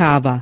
kava.